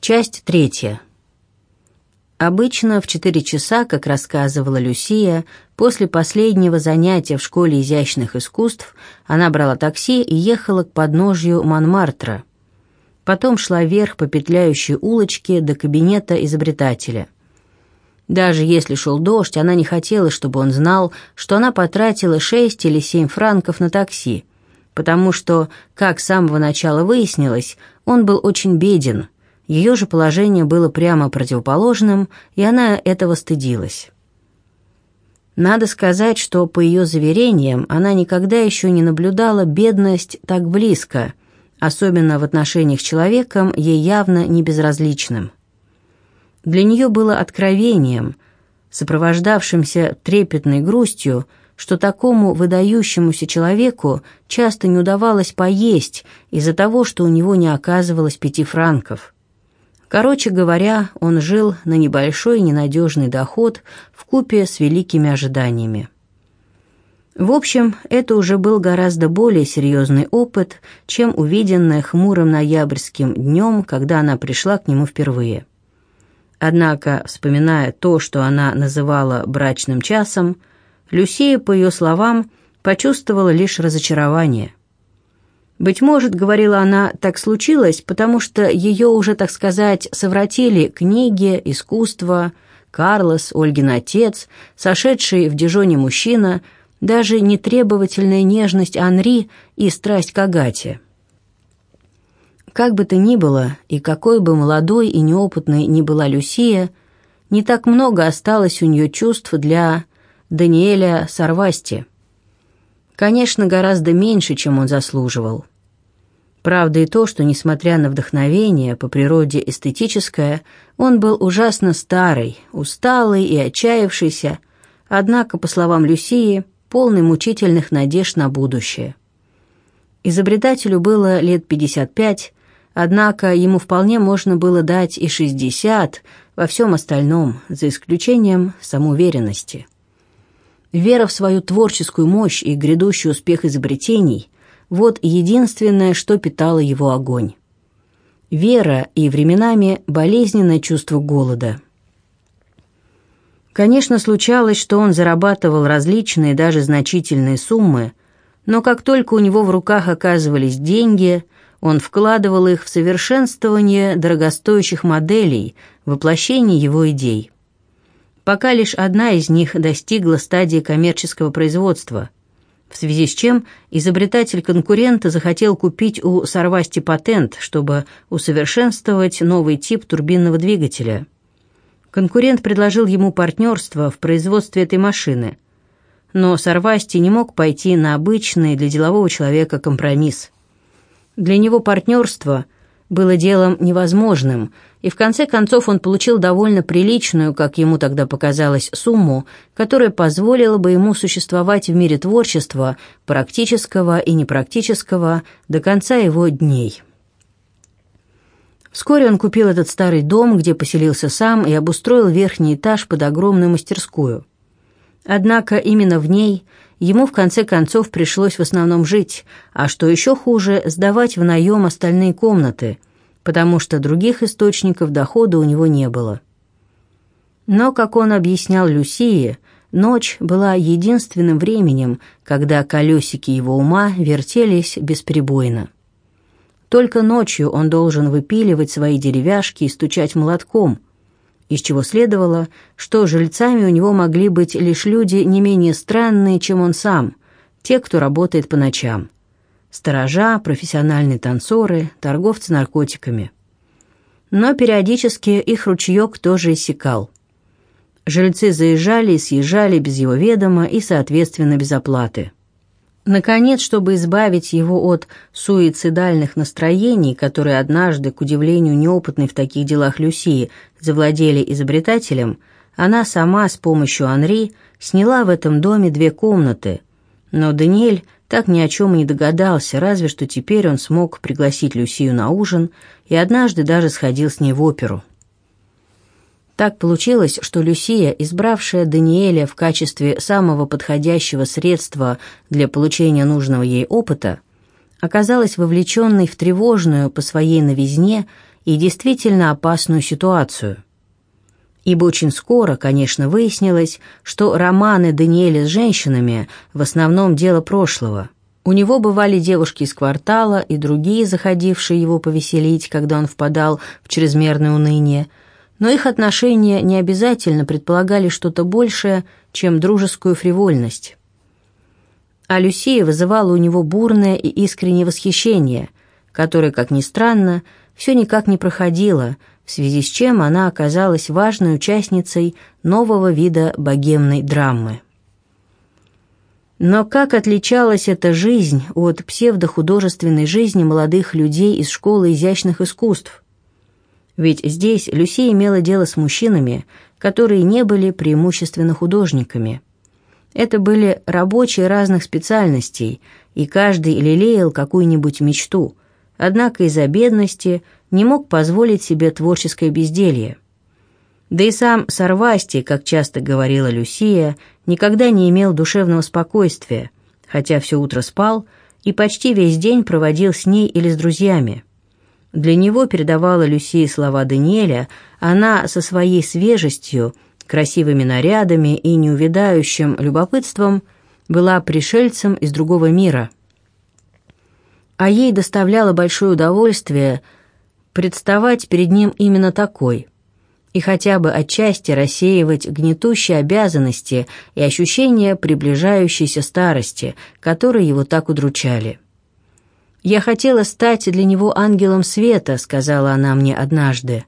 Часть третья. Обычно в четыре часа, как рассказывала Люсия, после последнего занятия в школе изящных искусств она брала такси и ехала к подножью Монмартра. Потом шла вверх по петляющей улочке до кабинета изобретателя. Даже если шел дождь, она не хотела, чтобы он знал, что она потратила шесть или семь франков на такси, потому что, как с самого начала выяснилось, он был очень беден – ее же положение было прямо противоположным, и она этого стыдилась. Надо сказать, что, по ее заверениям, она никогда еще не наблюдала бедность так близко, особенно в отношениях с человеком, ей явно не безразличным. Для нее было откровением, сопровождавшимся трепетной грустью, что такому выдающемуся человеку часто не удавалось поесть из-за того, что у него не оказывалось пяти франков – Короче говоря, он жил на небольшой ненадежный доход в купе с великими ожиданиями. В общем, это уже был гораздо более серьезный опыт, чем увиденное хмурым ноябрьским днем, когда она пришла к нему впервые. Однако, вспоминая то, что она называла брачным часом, Люсия, по ее словам, почувствовала лишь разочарование – быть может, говорила она, так случилось, потому что ее уже, так сказать, совратили книги, искусство, Карлос, Ольгин отец, сошедший в Дижоне мужчина, даже нетребовательная нежность Анри и страсть к Агате. Как бы то ни было, и какой бы молодой и неопытной ни была Люсия, не так много осталось у нее чувств для Даниэля Сарвасти. Конечно, гораздо меньше, чем он заслуживал. Правда и то, что, несмотря на вдохновение, по природе эстетическое, он был ужасно старый, усталый и отчаявшийся, однако, по словам Люсии, полный мучительных надежд на будущее. Изобретателю было лет 55, однако ему вполне можно было дать и 60 во всем остальном, за исключением самоуверенности. Вера в свою творческую мощь и грядущий успех изобретений – вот единственное, что питало его огонь. Вера и временами болезненное чувство голода. Конечно, случалось, что он зарабатывал различные, даже значительные суммы, но как только у него в руках оказывались деньги, он вкладывал их в совершенствование дорогостоящих моделей, воплощение его идей. Пока лишь одна из них достигла стадии коммерческого производства – в связи с чем изобретатель конкурента захотел купить у Сарвасти патент, чтобы усовершенствовать новый тип турбинного двигателя. Конкурент предложил ему партнерство в производстве этой машины, но Сарвасти не мог пойти на обычный для делового человека компромисс. Для него партнерство было делом невозможным – и в конце концов он получил довольно приличную, как ему тогда показалось, сумму, которая позволила бы ему существовать в мире творчества, практического и непрактического, до конца его дней. Вскоре он купил этот старый дом, где поселился сам, и обустроил верхний этаж под огромную мастерскую. Однако именно в ней ему в конце концов пришлось в основном жить, а что еще хуже, сдавать в наем остальные комнаты – потому что других источников дохода у него не было. Но, как он объяснял Люсии, ночь была единственным временем, когда колесики его ума вертелись бесперебойно. Только ночью он должен выпиливать свои деревяшки и стучать молотком, из чего следовало, что жильцами у него могли быть лишь люди не менее странные, чем он сам, те, кто работает по ночам сторожа, профессиональные танцоры, торговцы наркотиками. Но периодически их ручеек тоже иссякал. Жильцы заезжали и съезжали без его ведома и, соответственно, без оплаты. Наконец, чтобы избавить его от суицидальных настроений, которые однажды, к удивлению неопытной в таких делах Люсии, завладели изобретателем, она сама с помощью Анри сняла в этом доме две комнаты, но Даниэль так ни о чем и не догадался, разве что теперь он смог пригласить Люсию на ужин и однажды даже сходил с ней в оперу. Так получилось, что Люсия, избравшая Даниэля в качестве самого подходящего средства для получения нужного ей опыта, оказалась вовлеченной в тревожную по своей новизне и действительно опасную ситуацию. Ибо очень скоро, конечно, выяснилось, что романы Даниэля с женщинами в основном дело прошлого. У него бывали девушки из квартала и другие, заходившие его повеселить, когда он впадал в чрезмерное уныние, но их отношения не обязательно предполагали что-то большее, чем дружескую фривольность. А Люсия вызывала у него бурное и искреннее восхищение, которое, как ни странно, все никак не проходило, в связи с чем она оказалась важной участницей нового вида богемной драмы. Но как отличалась эта жизнь от псевдохудожественной жизни молодых людей из школы изящных искусств? Ведь здесь Люси имела дело с мужчинами, которые не были преимущественно художниками. Это были рабочие разных специальностей, и каждый лелеял какую-нибудь мечту, однако из-за бедности не мог позволить себе творческое безделье. Да и сам Сарвасти, как часто говорила Люсия, никогда не имел душевного спокойствия, хотя все утро спал и почти весь день проводил с ней или с друзьями. Для него передавала Люсия слова Даниэля, она со своей свежестью, красивыми нарядами и неувядающим любопытством была пришельцем из другого мира. А ей доставляло большое удовольствие представать перед ним именно такой и хотя бы отчасти рассеивать гнетущие обязанности и ощущения приближающейся старости, которые его так удручали. «Я хотела стать для него ангелом света», — сказала она мне однажды.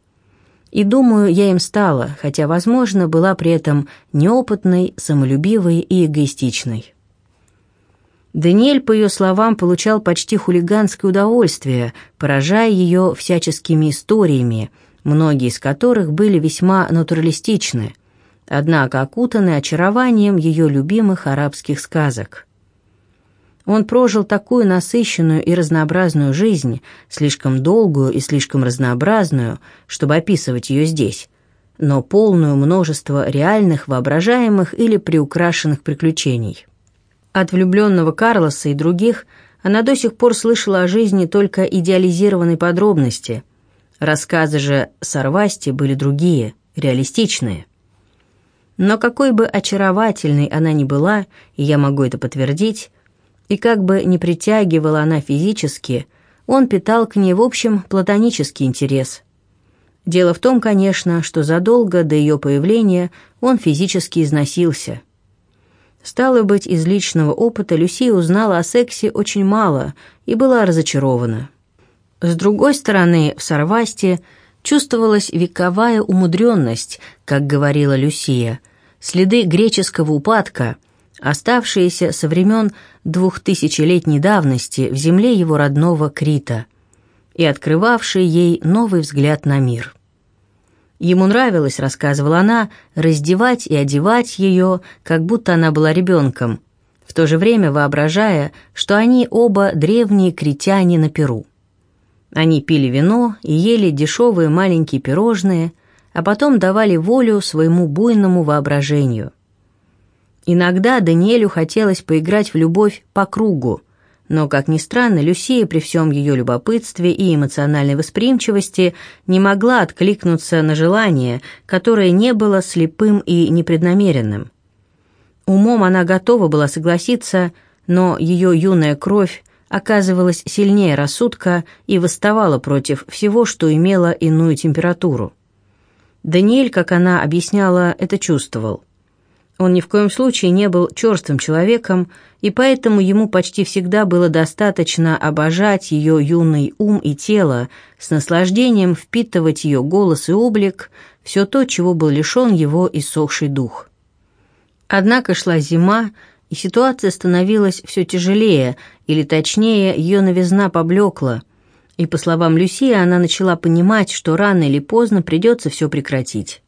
И думаю, я им стала, хотя, возможно, была при этом неопытной, самолюбивой и эгоистичной. Даниэль, по ее словам, получал почти хулиганское удовольствие, поражая ее всяческими историями, многие из которых были весьма натуралистичны, однако окутаны очарованием ее любимых арабских сказок. Он прожил такую насыщенную и разнообразную жизнь, слишком долгую и слишком разнообразную, чтобы описывать ее здесь, но полную множество реальных, воображаемых или приукрашенных приключений. От влюбленного Карлоса и других она до сих пор слышала о жизни только идеализированной подробности. Рассказы же Сарвасти были другие, реалистичные. Но какой бы очаровательной она ни была, и я могу это подтвердить, и как бы не притягивала она физически, он питал к ней, в общем, платонический интерес. Дело в том, конечно, что задолго до ее появления он физически износился. Стало быть, из личного опыта Люсия узнала о сексе очень мало и была разочарована. С другой стороны, в Сарвасте чувствовалась вековая умудренность, как говорила Люсия, следы греческого упадка – оставшиеся со времен двухтысячелетней давности в земле его родного Крита и открывавшие ей новый взгляд на мир. Ему нравилось, рассказывала она, раздевать и одевать ее, как будто она была ребенком, в то же время воображая, что они оба древние критяне на Перу. Они пили вино и ели дешевые маленькие пирожные, а потом давали волю своему буйному воображению – Иногда Даниэлю хотелось поиграть в любовь по кругу, но, как ни странно, Люсия при всем ее любопытстве и эмоциональной восприимчивости не могла откликнуться на желание, которое не было слепым и непреднамеренным. Умом она готова была согласиться, но ее юная кровь оказывалась сильнее рассудка и восставала против всего, что имело иную температуру. Даниэль, как она объясняла, это чувствовал – он ни в коем случае не был черствым человеком, и поэтому ему почти всегда было достаточно обожать ее юный ум и тело, с наслаждением впитывать ее голос и облик, все то, чего был лишен его иссохший дух. Однако шла зима, и ситуация становилась все тяжелее, или точнее, ее новизна поблекла, и, по словам Люсии, она начала понимать, что рано или поздно придется все прекратить.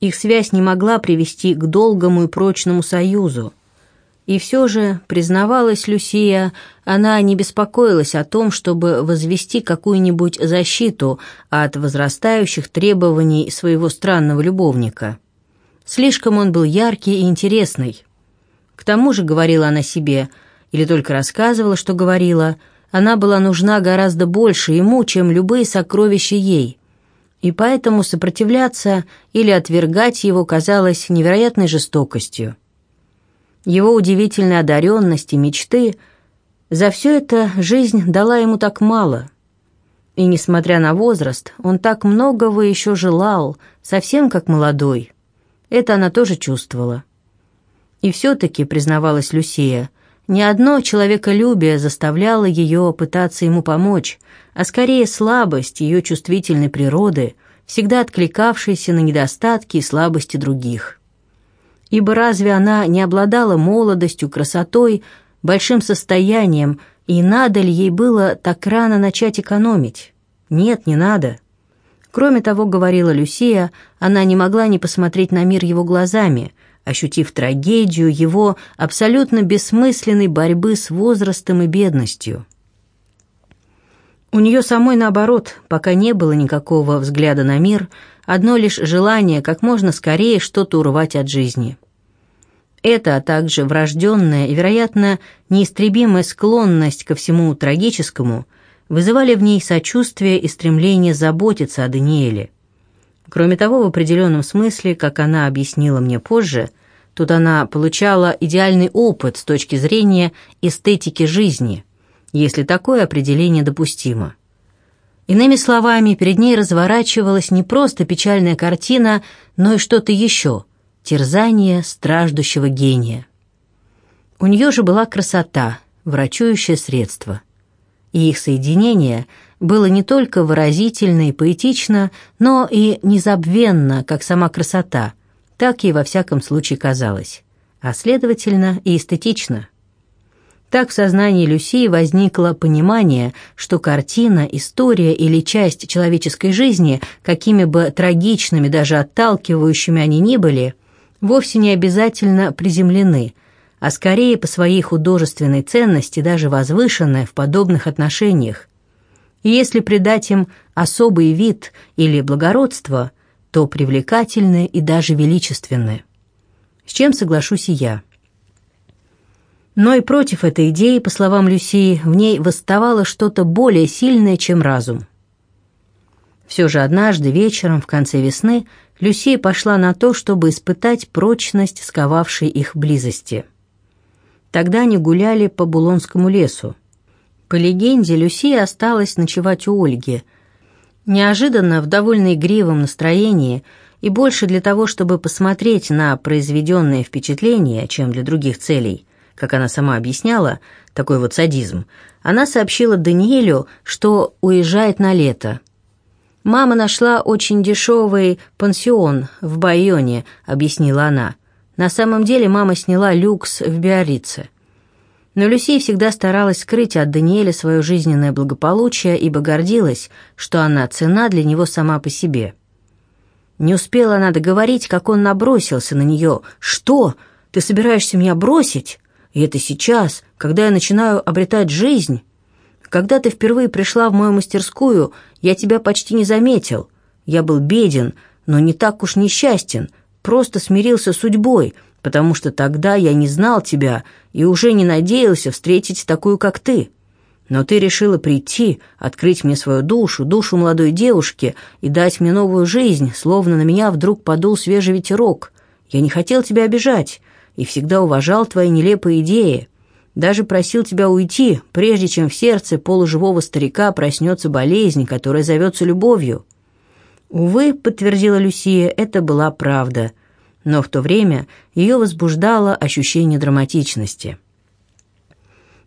Их связь не могла привести к долгому и прочному союзу. И все же, признавалась Люсия, она не беспокоилась о том, чтобы возвести какую-нибудь защиту от возрастающих требований своего странного любовника. Слишком он был яркий и интересный. К тому же, говорила она себе, или только рассказывала, что говорила, она была нужна гораздо больше ему, чем любые сокровища ей, и поэтому сопротивляться или отвергать его казалось невероятной жестокостью. Его удивительной одаренности, мечты — за все это жизнь дала ему так мало. И, несмотря на возраст, он так многого еще желал, совсем как молодой. Это она тоже чувствовала. И все-таки, признавалась Люсия, ни одно человеколюбие заставляло ее пытаться ему помочь, а скорее слабость ее чувствительной природы, всегда откликавшейся на недостатки и слабости других. Ибо разве она не обладала молодостью, красотой, большим состоянием, и надо ли ей было так рано начать экономить? Нет, не надо. Кроме того, говорила Люсия, она не могла не посмотреть на мир его глазами, ощутив трагедию его абсолютно бессмысленной борьбы с возрастом и бедностью. У нее самой наоборот, пока не было никакого взгляда на мир, одно лишь желание как можно скорее что-то урвать от жизни – это, а также врожденная и, вероятно, неистребимая склонность ко всему трагическому вызывали в ней сочувствие и стремление заботиться о Даниэле. Кроме того, в определенном смысле, как она объяснила мне позже, тут она получала идеальный опыт с точки зрения эстетики жизни, если такое определение допустимо. Иными словами, перед ней разворачивалась не просто печальная картина, но и что-то еще – терзание страждущего гения. У нее же была красота, врачующее средство. И их соединение было не только выразительно и поэтично, но и незабвенно, как сама красота, так ей во всяком случае казалось, а следовательно и эстетично. Так в сознании Люсии возникло понимание, что картина, история или часть человеческой жизни, какими бы трагичными, даже отталкивающими они ни были, вовсе не обязательно приземлены, а скорее по своей художественной ценности даже возвышенные в подобных отношениях. И если придать им особый вид или благородство, то привлекательны и даже величественны. С чем соглашусь и я. Но и против этой идеи, по словам Люсии, в ней восставало что-то более сильное, чем разум. Все же однажды вечером в конце весны Люсия пошла на то, чтобы испытать прочность сковавшей их близости. Тогда они гуляли по Булонскому лесу. По легенде, Люсия осталась ночевать у Ольги. Неожиданно, в довольно игривом настроении, и больше для того, чтобы посмотреть на произведенное впечатление, чем для других целей, как она сама объясняла, такой вот садизм, она сообщила Даниэлю, что уезжает на лето – «Мама нашла очень дешевый пансион в Байоне», — объяснила она. «На самом деле мама сняла люкс в Биорице». Но Люси всегда старалась скрыть от Даниэля свое жизненное благополучие, ибо гордилась, что она цена для него сама по себе. Не успела она договорить, как он набросился на нее. «Что? Ты собираешься меня бросить? И это сейчас, когда я начинаю обретать жизнь?» Когда ты впервые пришла в мою мастерскую, я тебя почти не заметил. Я был беден, но не так уж несчастен, просто смирился с судьбой, потому что тогда я не знал тебя и уже не надеялся встретить такую, как ты. Но ты решила прийти, открыть мне свою душу, душу молодой девушки и дать мне новую жизнь, словно на меня вдруг подул свежий ветерок. Я не хотел тебя обижать и всегда уважал твои нелепые идеи. Даже просил тебя уйти, прежде чем в сердце полуживого старика проснется болезнь, которая зовется любовью». Увы, подтвердила Люсия, это была правда, но в то время ее возбуждало ощущение драматичности.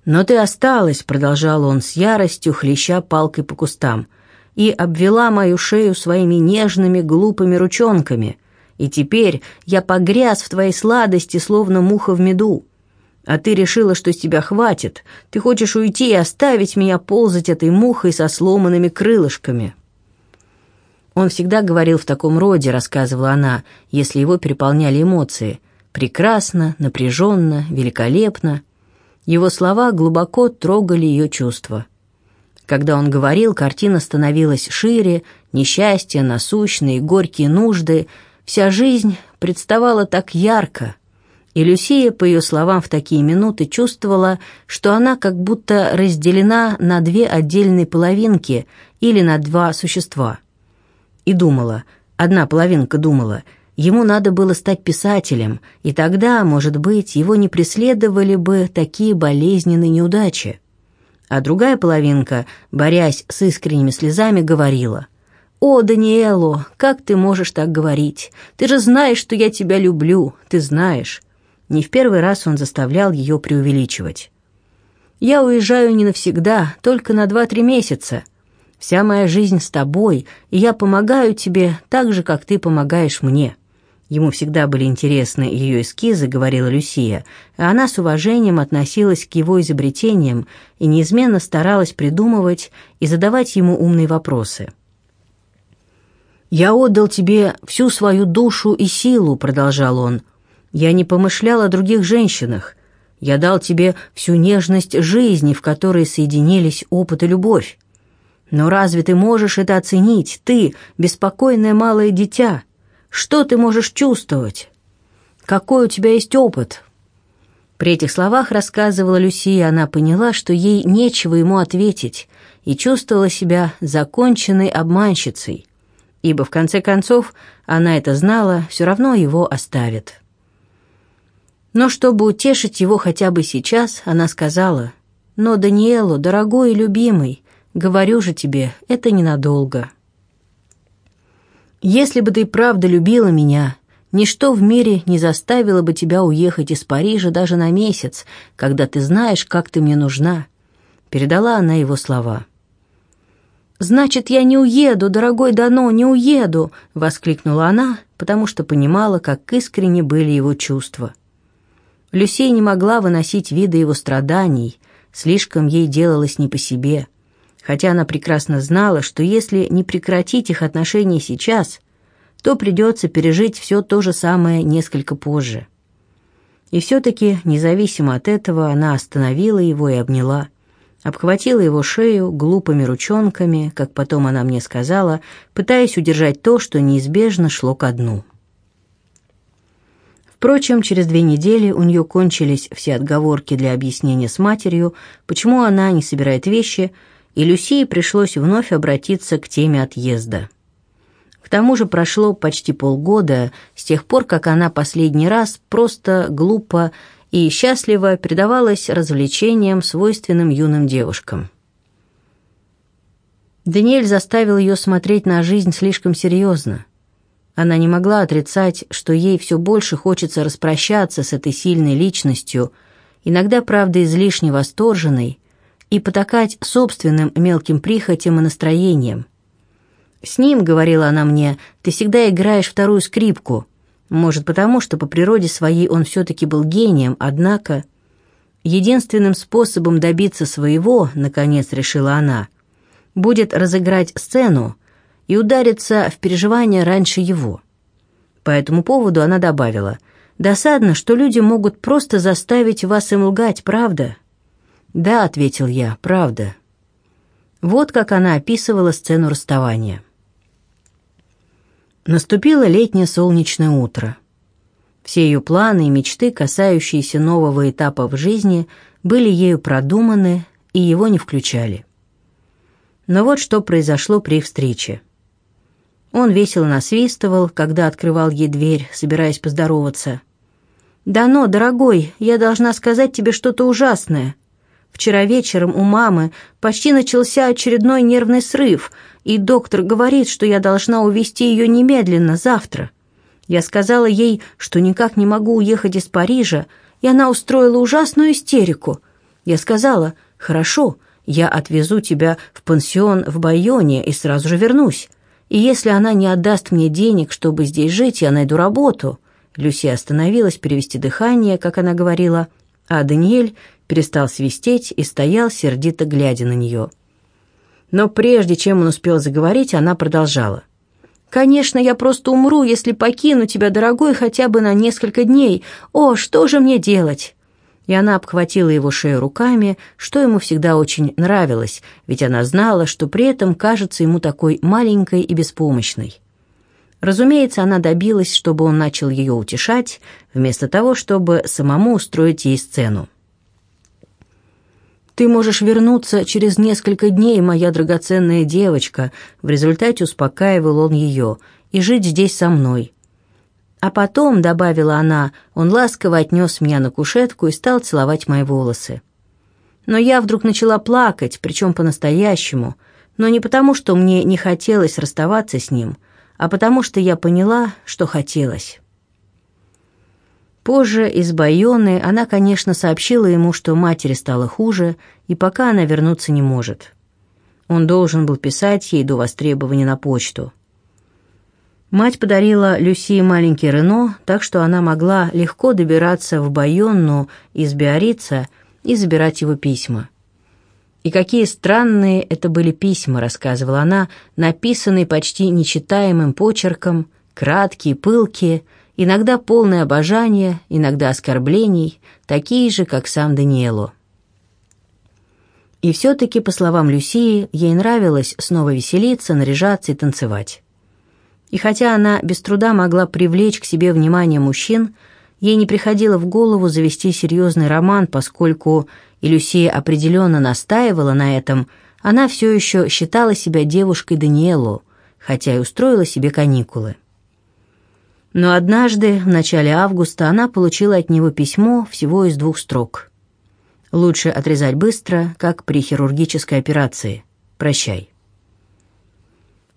«Но ты осталась», — продолжал он с яростью, хлеща палкой по кустам, и обвела мою шею своими нежными глупыми ручонками, и теперь я погряз в твоей сладости, словно муха в меду. А ты решила, что с тебя хватит. Ты хочешь уйти и оставить меня ползать этой мухой со сломанными крылышками». Он всегда говорил в таком роде, рассказывала она, если его переполняли эмоции. Прекрасно, напряженно, великолепно. Его слова глубоко трогали ее чувства. Когда он говорил, картина становилась шире, несчастье, насущные, горькие нужды, вся жизнь представала так ярко, И Люсия, по ее словам, в такие минуты чувствовала, что она как будто разделена на две отдельные половинки или на два существа. И думала, одна половинка думала, ему надо было стать писателем, и тогда, может быть, его не преследовали бы такие болезненные неудачи. А другая половинка, борясь с искренними слезами, говорила, «О, Даниэло, как ты можешь так говорить? Ты же знаешь, что я тебя люблю, ты знаешь». Не в первый раз он заставлял ее преувеличивать. «Я уезжаю не навсегда, только на два-три месяца. Вся моя жизнь с тобой, и я помогаю тебе так же, как ты помогаешь мне». Ему всегда были интересны ее эскизы, говорила Люсия, а она с уважением относилась к его изобретениям и неизменно старалась придумывать и задавать ему умные вопросы. «Я отдал тебе всю свою душу и силу», — продолжал он, — я не помышлял о других женщинах. Я дал тебе всю нежность жизни, в которой соединились опыт и любовь. Но разве ты можешь это оценить, ты, беспокойное малое дитя? Что ты можешь чувствовать? Какой у тебя есть опыт?» При этих словах рассказывала Люсия, она поняла, что ей нечего ему ответить, и чувствовала себя законченной обманщицей, ибо, в конце концов, она это знала, все равно его оставит. Но чтобы утешить его хотя бы сейчас, она сказала, «Но, Даниэлу, дорогой и любимый, говорю же тебе, это ненадолго. Если бы ты правда любила меня, ничто в мире не заставило бы тебя уехать из Парижа даже на месяц, когда ты знаешь, как ты мне нужна». Передала она его слова. «Значит, я не уеду, дорогой Дано, не уеду!» — воскликнула она, потому что понимала, как искренне были его чувства. Люсей не могла выносить вида его страданий, слишком ей делалось не по себе, хотя она прекрасно знала, что если не прекратить их отношения сейчас, то придется пережить все то же самое несколько позже. И все-таки, независимо от этого, она остановила его и обняла, обхватила его шею глупыми ручонками, как потом она мне сказала, пытаясь удержать то, что неизбежно шло ко дну. Впрочем, через две недели у нее кончились все отговорки для объяснения с матерью, почему она не собирает вещи, и Люсии пришлось вновь обратиться к теме отъезда. К тому же прошло почти полгода с тех пор, как она последний раз просто глупо и счастливо предавалась развлечениям, свойственным юным девушкам. Даниэль заставил ее смотреть на жизнь слишком серьезно. Она не могла отрицать, что ей все больше хочется распрощаться с этой сильной личностью, иногда, правда, излишне восторженной, и потакать собственным мелким прихотям и настроениям. «С ним, — говорила она мне, — ты всегда играешь вторую скрипку. Может, потому что по природе своей он все-таки был гением, однако...» Единственным способом добиться своего, наконец решила она, будет разыграть сцену, и удариться в переживания раньше его. По этому поводу она добавила, «Досадно, что люди могут просто заставить вас им лгать, правда?» «Да», — ответил я, — «правда». Вот как она описывала сцену расставания. Наступило летнее солнечное утро. Все ее планы и мечты, касающиеся нового этапа в жизни, были ею продуманы и его не включали. Но вот что произошло при встрече. Он весело насвистывал, когда открывал ей дверь, собираясь поздороваться. «Да но, дорогой, я должна сказать тебе что-то ужасное. Вчера вечером у мамы почти начался очередной нервный срыв, и доктор говорит, что я должна увезти ее немедленно, завтра. Я сказала ей, что никак не могу уехать из Парижа, и она устроила ужасную истерику. Я сказала, «Хорошо, я отвезу тебя в пансион в Байоне и сразу же вернусь. И если она не отдаст мне денег, чтобы здесь жить, я найду работу». Люси остановилась перевести дыхание, как она говорила, а Даниэль перестал свистеть и стоял, сердито глядя на нее. Но прежде чем он успел заговорить, она продолжала. «Конечно, я просто умру, если покину тебя, дорогой, хотя бы на несколько дней. О, что же мне делать?» и она обхватила его шею руками, что ему всегда очень нравилось, ведь она знала, что при этом кажется ему такой маленькой и беспомощной. Разумеется, она добилась, чтобы он начал ее утешать, вместо того, чтобы самому устроить ей сцену. «Ты можешь вернуться через несколько дней, моя драгоценная девочка», в результате успокаивал он ее, «и жить здесь со мной». А потом, добавила она, он ласково отнес меня на кушетку и стал целовать мои волосы. Но я вдруг начала плакать, причем по-настоящему, но не потому, что мне не хотелось расставаться с ним, а потому что я поняла, что хотелось. Позже из Байоны она, конечно, сообщила ему, что матери стало хуже, и пока она вернуться не может. Он должен был писать ей до востребования на почту. Мать подарила Люси маленький Рено, так что она могла легко добираться в Байонну из Биорица и забирать его письма. «И какие странные это были письма», — рассказывала она, написанные почти нечитаемым почерком, краткие, пылкие, иногда полное обожание, иногда оскорблений, такие же, как сам Даниэло. И все-таки, по словам Люсии, ей нравилось снова веселиться, наряжаться и танцевать. И хотя она без труда могла привлечь к себе внимание мужчин, ей не приходило в голову завести серьезный роман, поскольку, и Люсия определенно настаивала на этом, она все еще считала себя девушкой Даниэлу, хотя и устроила себе каникулы. Но однажды, в начале августа, она получила от него письмо всего из двух строк. «Лучше отрезать быстро, как при хирургической операции. Прощай».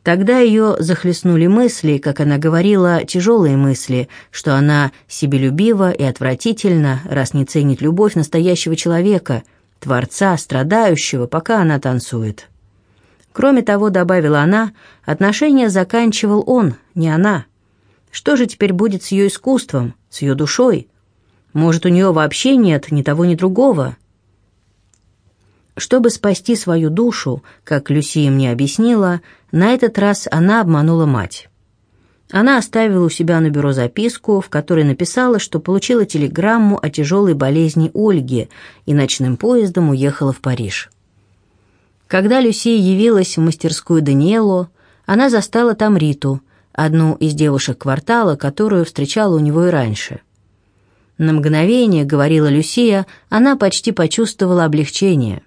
Тогда ее захлестнули мысли, как она говорила, тяжелые мысли, что она себелюбива и отвратительна, раз не ценит любовь настоящего человека, творца, страдающего, пока она танцует. Кроме того, добавила она, отношения заканчивал он, не она. Что же теперь будет с ее искусством, с ее душой? Может, у нее вообще нет ни того, ни другого? Чтобы спасти свою душу, как Люсия мне объяснила, на этот раз она обманула мать. Она оставила у себя на бюро записку, в которой написала, что получила телеграмму о тяжелой болезни Ольги и ночным поездом уехала в Париж. Когда Люсия явилась в мастерскую Даниэлу, она застала там Риту, одну из девушек квартала, которую встречала у него и раньше. На мгновение, говорила Люсия, она почти почувствовала облегчение,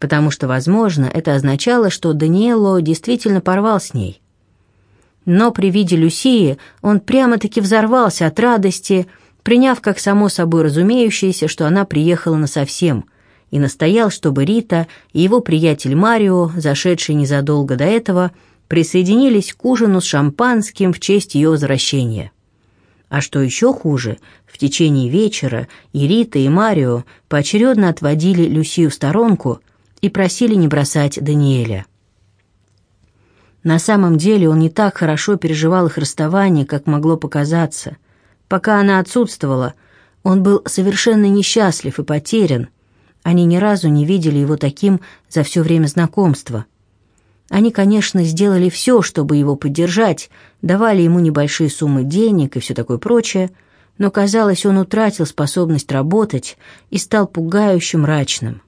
потому что, возможно, это означало, что Даниэло действительно порвал с ней. Но при виде Люсии он прямо-таки взорвался от радости, приняв как само собой разумеющееся, что она приехала насовсем, и настоял, чтобы Рита и его приятель Марио, зашедший незадолго до этого, присоединились к ужину с шампанским в честь ее возвращения. А что еще хуже, в течение вечера и Рита, и Марио поочередно отводили Люсию в сторонку и просили не бросать Даниэля. На самом деле он не так хорошо переживал их расставание, как могло показаться. Пока она отсутствовала, он был совершенно несчастлив и потерян. Они ни разу не видели его таким за все время знакомства. Они, конечно, сделали все, чтобы его поддержать, давали ему небольшие суммы денег и все такое прочее, но, казалось, он утратил способность работать и стал пугающе мрачным.